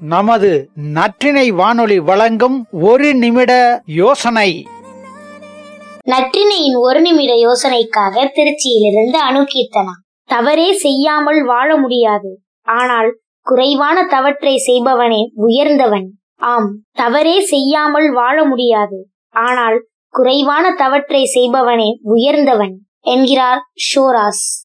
நமது நற்றினை வானொலி வழங்கும் ஒரு நிமிட யோசனை. நற்றினையின் ஒரு நிமிட யோசனைக்காக திருச்சியிலிருந்து அணுகீர்த்தனா தவறே செய்யாமல் வாழ முடியாது. ஆனால் குறைவான தவற்றை செய்பவனே உயர்ந்தவன். ஆம் தவறே செய்யாமல் வாழ முடியாது. ஆனால் குறைவான தவற்றை செய்பவனே உயர்ந்தவன் என்கிறார் ஷோராஸ்.